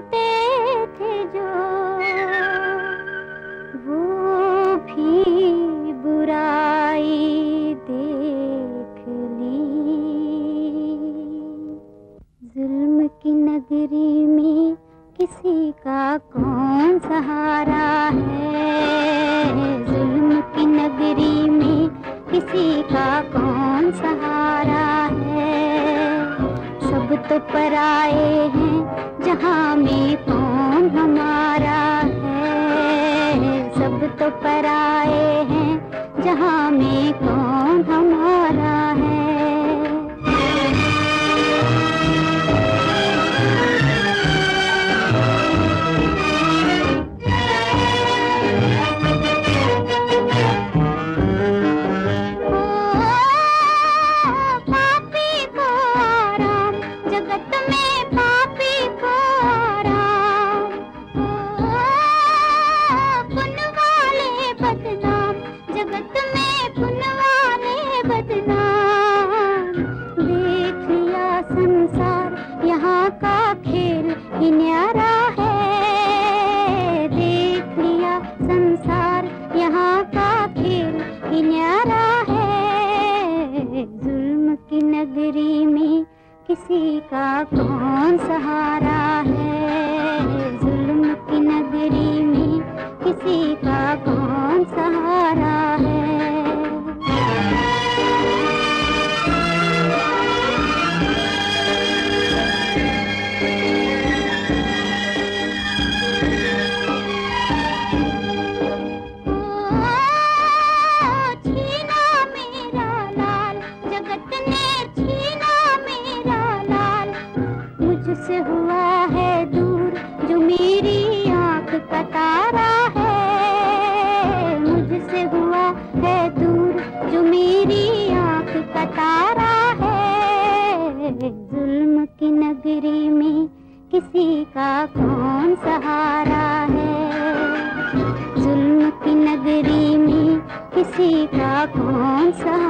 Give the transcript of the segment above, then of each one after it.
बच थे जो, वो भी बुराई देख ली। जुल्म की नगरी में किसी का कौन सहारा है? सब पर आए हैं, जहाँ में कौन हमारा है। सब तो पर आए हैं, जहाँ में कौन किसी का कौन सहारा है? हुआ है दूर, जो मेरी आँख का तारा है। मुझसे हुआ है दूर, जो मेरी आँख का तारा है। जुल्म की नगरी में किसी का कौन सहारा है? जुल्म की नगरी में किसी का कौन सहारा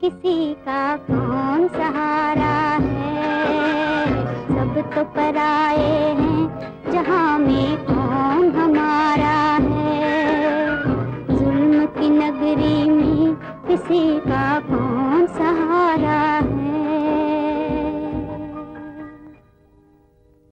किसी का कौन सहारा है? सब तो पराए हैं, जहाँ में कौन हमारा है? जुल्म की नगरी में किसी का कौन